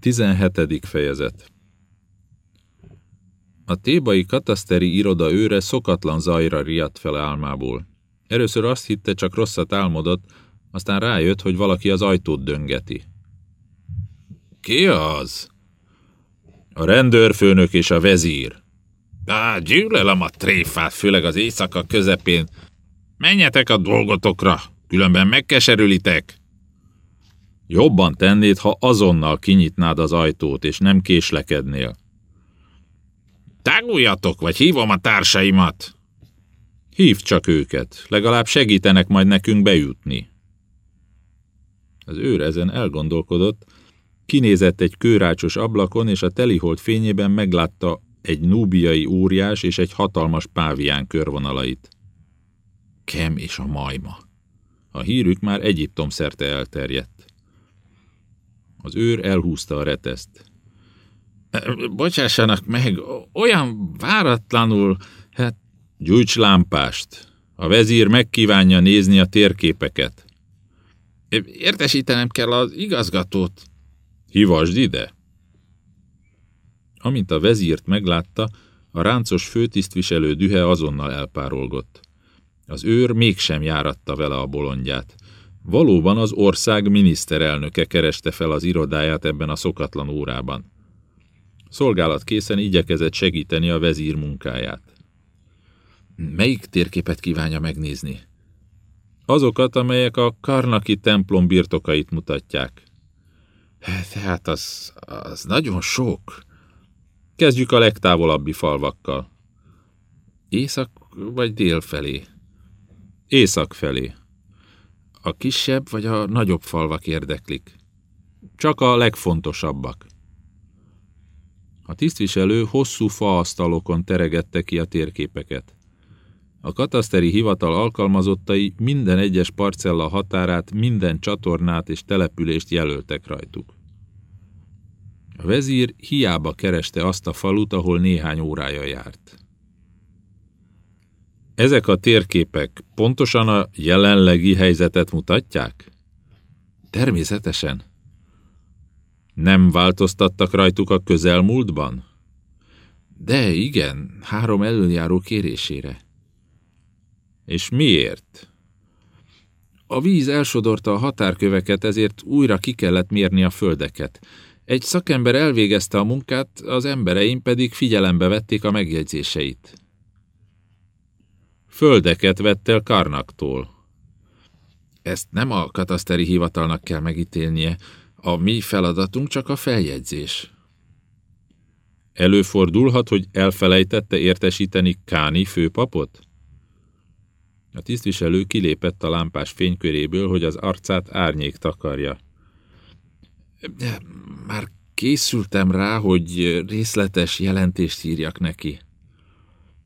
17. fejezet A tébai kataszteri iroda őre szokatlan zajra riadt fel álmából. Először azt hitte, csak rosszat álmodott, aztán rájött, hogy valaki az ajtót döngeti. Ki az? A rendőrfőnök és a vezír. Á, gyűlölöm a tréfát, főleg az éjszaka közepén. Menjetek a dolgotokra, különben megkeserülitek. Jobban tennéd, ha azonnal kinyitnád az ajtót, és nem késlekednél. Táguljatok, vagy hívom a társaimat! Hívd csak őket, legalább segítenek majd nekünk bejutni. Az őr ezen elgondolkodott, kinézett egy kőrácsos ablakon, és a telihold fényében meglátta egy núbiai óriás és egy hatalmas pávián körvonalait. Kem és a majma. A hírük már Egyiptom szerte elterjedt. Az őr elhúzta a reteszt. Bocsássanak meg, olyan váratlanul, hát gyújts lámpást. A vezír megkívánja nézni a térképeket. Értesítenem kell az igazgatót. Hívasd ide! Amint a vezírt meglátta, a ráncos főtisztviselő dühe azonnal elpárolgott. Az őr mégsem járatta vele a bolondját. Valóban az ország miniszterelnöke kereste fel az irodáját ebben a szokatlan órában. Szolgálat készen igyekezett segíteni a vezír munkáját. Melyik térképet kívánja megnézni? Azokat, amelyek a Karnaki templom birtokait mutatják. Tehát az, az nagyon sok. Kezdjük a legtávolabbi falvakkal. Észak vagy dél felé? Észak felé. A kisebb vagy a nagyobb falvak érdeklik? Csak a legfontosabbak. A tisztviselő hosszú faasztalokon teregette ki a térképeket. A kataszteri hivatal alkalmazottai minden egyes parcella határát, minden csatornát és települést jelöltek rajtuk. A vezír hiába kereste azt a falut, ahol néhány órája járt. Ezek a térképek pontosan a jelenlegi helyzetet mutatják? Természetesen. Nem változtattak rajtuk a közelmúltban? De igen, három előjáró kérésére. És miért? A víz elsodorta a határköveket, ezért újra ki kellett mérni a földeket. Egy szakember elvégezte a munkát, az embereim pedig figyelembe vették a megjegyzéseit. Földeket vett el Karnaktól. Ezt nem a kataszteri hivatalnak kell megítélnie, a mi feladatunk csak a feljegyzés. Előfordulhat, hogy elfelejtette értesíteni Káni főpapot? A tisztviselő kilépett a lámpás fényköréből, hogy az arcát árnyék takarja. Már készültem rá, hogy részletes jelentést írjak neki.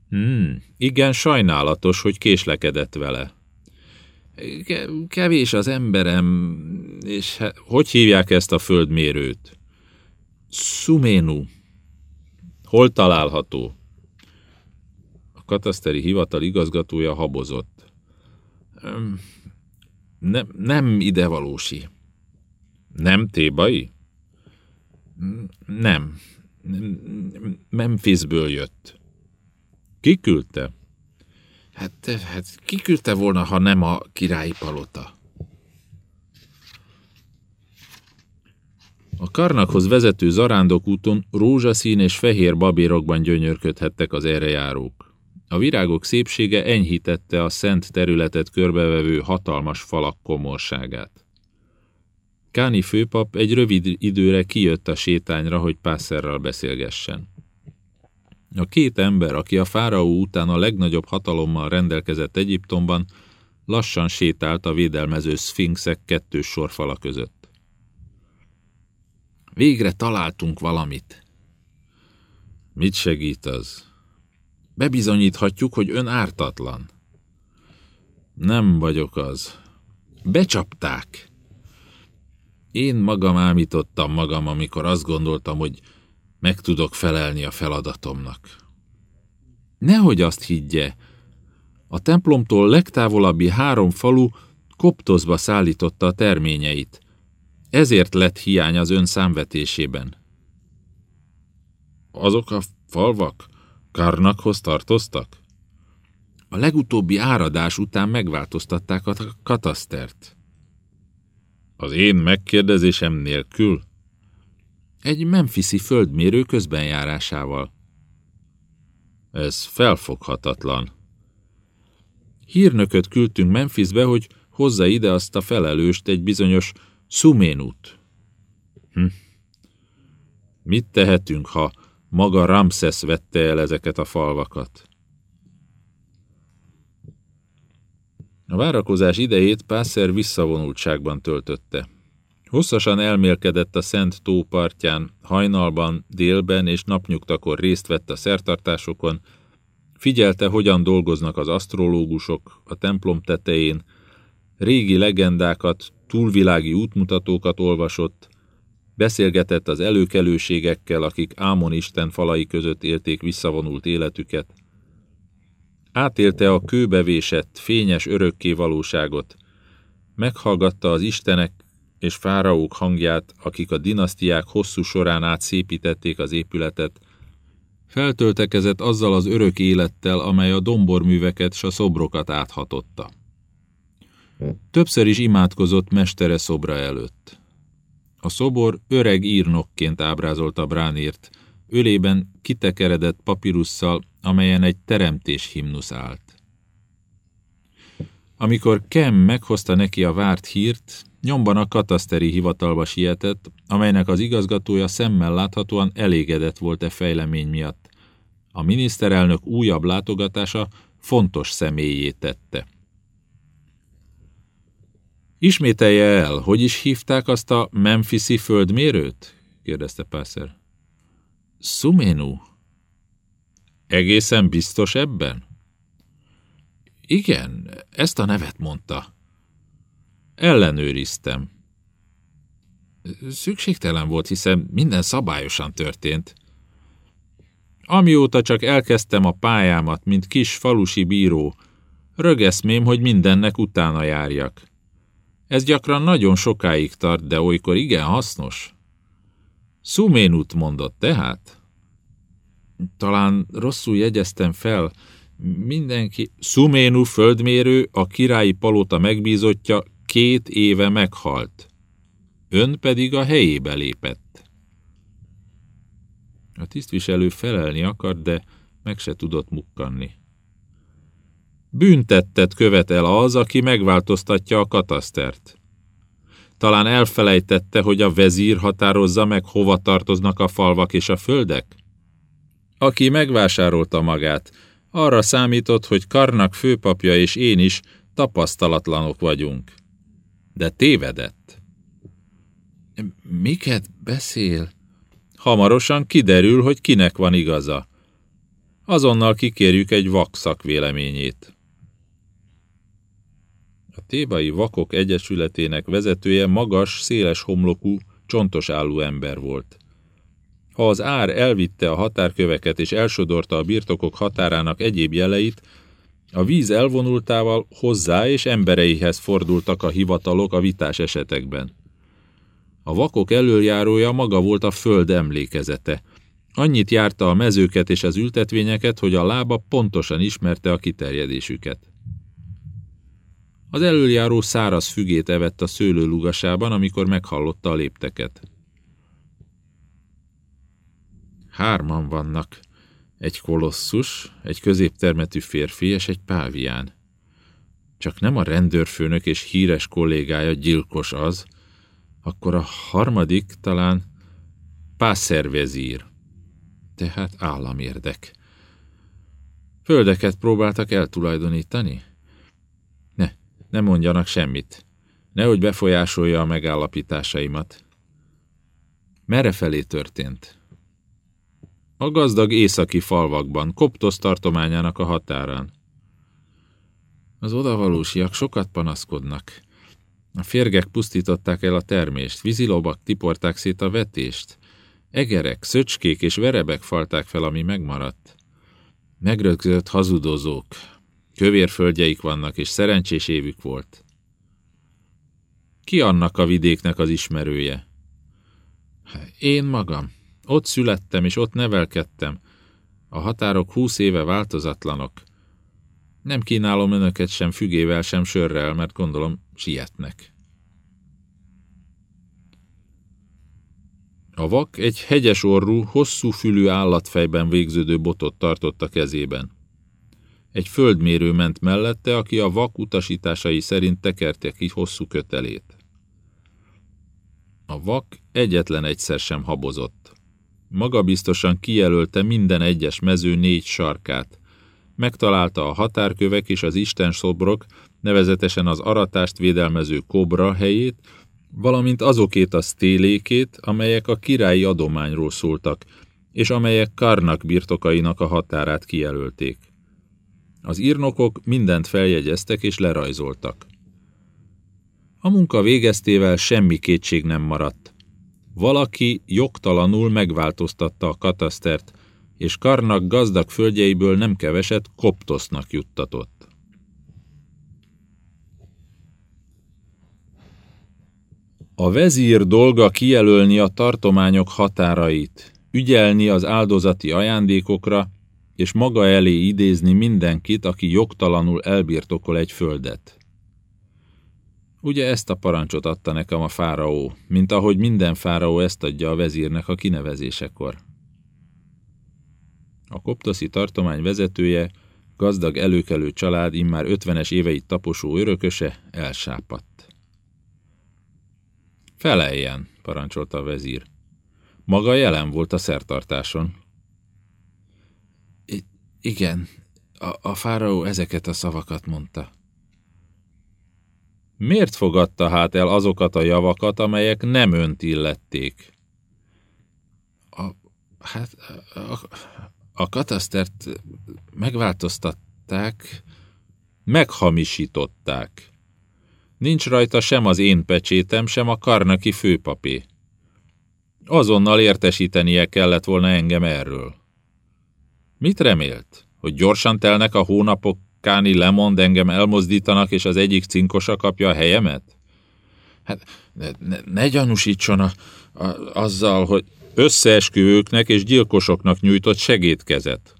Hmm, igen, sajnálatos, hogy késlekedett vele. Kevés az emberem, és hogy hívják ezt a földmérőt? Szuménu. Hol található? A kataszteri hivatal igazgatója habozott. Nem, nem idevalósi. Nem tébai? Nem. Memphisből jött. Ki küldte? Hát, hát ki küldte volna, ha nem a királyi palota? A Karnakhoz vezető zarándokúton rózsaszín és fehér babérokban gyönyörködhettek az errejárók. A virágok szépsége enyhítette a szent területet körbevevő hatalmas falak komorságát. Káni főpap egy rövid időre kijött a sétányra, hogy Pásszerral beszélgessen. A két ember, aki a fáraó után a legnagyobb hatalommal rendelkezett Egyiptomban, lassan sétált a védelmező szfinxek kettős sorfala között. Végre találtunk valamit. Mit segít az? Bebizonyíthatjuk, hogy ön ártatlan. Nem vagyok az. Becsapták. Én magam ámítottam magam, amikor azt gondoltam, hogy meg tudok felelni a feladatomnak. Nehogy azt higgye, a templomtól legtávolabbi három falu koptozba szállította a terményeit. Ezért lett hiány az ön számvetésében. Azok a falvak Karnakhoz tartoztak? A legutóbbi áradás után megváltoztatták a katasztert. Az én megkérdezésem nélkül? Egy memfiszi földmérő közbenjárásával. Ez felfoghatatlan. Hírnököt küldtünk Memphisbe, hogy hozza ide azt a felelőst, egy bizonyos Szuménut. Hm. Mit tehetünk, ha maga Ramszesz vette el ezeket a falvakat? A várakozás idejét Pászer visszavonultságban töltötte. Hosszasan elmélkedett a Szent tó partján, hajnalban, délben és napnyugtakor részt vett a szertartásokon, figyelte, hogyan dolgoznak az asztrológusok a templom tetején, régi legendákat, túlvilági útmutatókat olvasott, beszélgetett az előkelőségekkel, akik Ámon Isten falai között élték visszavonult életüket, Átélte a kőbevésett, fényes örökké valóságot, meghallgatta az istenek és fáraók hangját, akik a dinasztiák hosszú során át szépítették az épületet, feltöltekezett azzal az örök élettel, amely a domborműveket s a szobrokat áthatotta. Többször is imádkozott mestere szobra előtt. A szobor öreg írnokként ábrázolta Bránírt, ölében kitekeredett papírusszal, amelyen egy teremtés himnusz állt. Amikor Kem meghozta neki a várt hírt, nyomban a kataszteri hivatalba sietett, amelynek az igazgatója szemmel láthatóan elégedett volt e fejlemény miatt. A miniszterelnök újabb látogatása fontos személyé tette. Ismételje el, hogy is hívták azt a Memphisi földmérőt? kérdezte Pászer. Szuménu. Egészen biztos ebben? Igen, ezt a nevet mondta. Ellenőriztem. Szükségtelen volt, hiszen minden szabályosan történt. Amióta csak elkezdtem a pályámat, mint kis falusi bíró, rögeszmém, hogy mindennek utána járjak. Ez gyakran nagyon sokáig tart, de olykor igen hasznos. Szuménut mondott tehát? Talán rosszul jegyeztem fel. Mindenki... Szuménu földmérő, a királyi palota megbízottja, két éve meghalt. Ön pedig a helyébe lépett. A tisztviselő felelni akart, de meg se tudott mukkanni. Büntettet követel az, aki megváltoztatja a katasztert. Talán elfelejtette, hogy a vezír határozza meg, hova tartoznak a falvak és a földek? Aki megvásárolta magát, arra számított, hogy Karnak főpapja és én is tapasztalatlanok vagyunk. De tévedett. Miket beszél? Hamarosan kiderül, hogy kinek van igaza. Azonnal kikérjük egy vak szakvéleményét. A Tébai Vakok Egyesületének vezetője magas, széles homlokú, csontos álló ember volt. Ha az ár elvitte a határköveket és elsodorta a birtokok határának egyéb jeleit, a víz elvonultával hozzá és embereihez fordultak a hivatalok a vitás esetekben. A vakok elöljárója maga volt a föld emlékezete. Annyit járta a mezőket és az ültetvényeket, hogy a lába pontosan ismerte a kiterjedésüket. Az elöljáró száraz fügét evett a szőlőlugasában, amikor meghallotta a lépteket. Hárman vannak. Egy kolosszus, egy középtermetű férfi és egy pávián. Csak nem a rendőrfőnök és híres kollégája gyilkos az, akkor a harmadik talán pászervezír. Tehát államérdek. Földeket próbáltak eltulajdonítani? Ne, ne mondjanak semmit. Nehogy befolyásolja a megállapításaimat. Merre felé történt? A gazdag északi falvakban, Koptosz tartományának a határán. Az odavalósiak sokat panaszkodnak. A férgek pusztították el a termést, vízilobak tiporták szét a vetést, egerek, szöcskék és verebek falták fel, ami megmaradt. Megrögzött hazudozók, kövérföldjeik vannak, és szerencsés évük volt. Ki annak a vidéknek az ismerője? Én magam. Ott születtem, és ott nevelkedtem. A határok húsz éve változatlanok. Nem kínálom önöket sem fügével, sem sörrel, mert gondolom sietnek. A vak egy hegyes orrú, hosszú fülű állatfejben végződő botot tartott a kezében. Egy földmérő ment mellette, aki a vak utasításai szerint tekerte ki hosszú kötelét. A vak egyetlen egyszer sem habozott. Maga biztosan kijelölte minden egyes mező négy sarkát. Megtalálta a határkövek és az isten szobrok, nevezetesen az aratást védelmező kobra helyét, valamint azokét a sztélékét, amelyek a királyi adományról szóltak, és amelyek Karnak birtokainak a határát kijelölték. Az írnokok mindent feljegyeztek és lerajzoltak. A munka végeztével semmi kétség nem maradt. Valaki jogtalanul megváltoztatta a katasztert, és Karnak gazdag földjeiből nem keveset Koptosznak juttatott. A vezír dolga kijelölni a tartományok határait, ügyelni az áldozati ajándékokra, és maga elé idézni mindenkit, aki jogtalanul elbirtokol egy földet. Ugye ezt a parancsot adta nekem a fáraó, mint ahogy minden fáraó ezt adja a vezírnek a kinevezésekor. A koptoszi tartomány vezetője, gazdag előkelő család, immár ötvenes éveit taposó örököse elsápadt. Feleljen, parancsolta a vezír. Maga jelen volt a szertartáson. I igen, a, a fáraó ezeket a szavakat mondta. Miért fogadta hát el azokat a javakat, amelyek nem önt illették? A, hát a, a katasztert megváltoztatták, meghamisították. Nincs rajta sem az én pecsétem, sem a karnaki főpapé. Azonnal értesítenie kellett volna engem erről. Mit remélt? Hogy gyorsan telnek a hónapok, Káni lemond, engem elmozdítanak, és az egyik cinkosa kapja a helyemet? Hát ne, ne, ne gyanúsítson a, a, azzal, hogy összeesküvőknek és gyilkosoknak nyújtott segédkezet.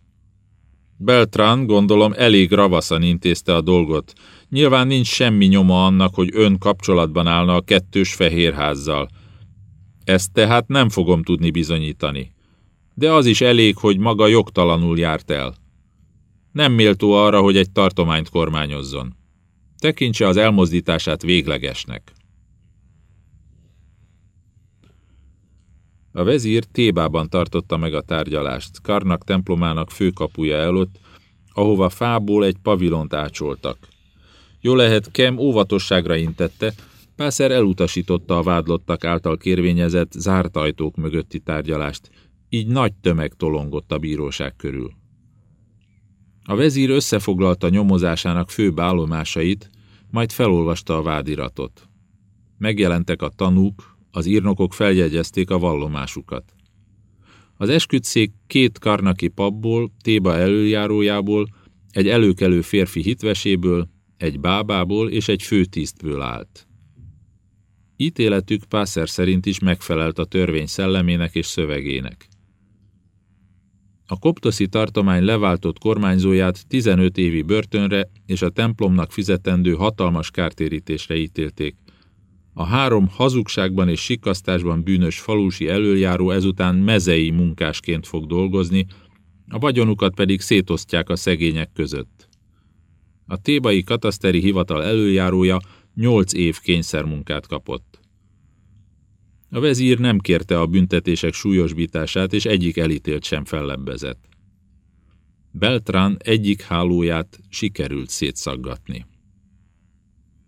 Beltrán, gondolom, elég ravaszan intézte a dolgot. Nyilván nincs semmi nyoma annak, hogy ön kapcsolatban állna a kettős fehérházzal. Ezt tehát nem fogom tudni bizonyítani. De az is elég, hogy maga jogtalanul járt el. Nem méltó arra, hogy egy tartományt kormányozzon. Tekintse az elmozdítását véglegesnek. A vezír Tébában tartotta meg a tárgyalást, Karnak templomának főkapuja előtt, ahova fából egy pavilont ácsoltak. Jó lehet, Kem óvatosságra intette, Pászer elutasította a vádlottak által kérvényezett zárt ajtók mögötti tárgyalást, így nagy tömeg tolongott a bíróság körül. A vezír összefoglalta nyomozásának főbb állomásait, majd felolvasta a vádiratot. Megjelentek a tanúk, az írnokok feljegyezték a vallomásukat. Az esküdszék két karnaki papból, Téba előjárójából, egy előkelő férfi hitveséből, egy bábából és egy főtisztből állt. Ítéletük Pászer szerint is megfelelt a törvény szellemének és szövegének. A koptoszi tartomány leváltott kormányzóját 15 évi börtönre és a templomnak fizetendő hatalmas kártérítésre ítélték. A három hazugságban és sikasztásban bűnös falusi előjáró ezután mezei munkásként fog dolgozni, a vagyonukat pedig szétosztják a szegények között. A tébai kataszteri hivatal előjárója 8 év kényszermunkát kapott. A vezír nem kérte a büntetések súlyosbítását, és egyik elítélt sem fellebbezett. Beltrán egyik hálóját sikerült szétszaggatni.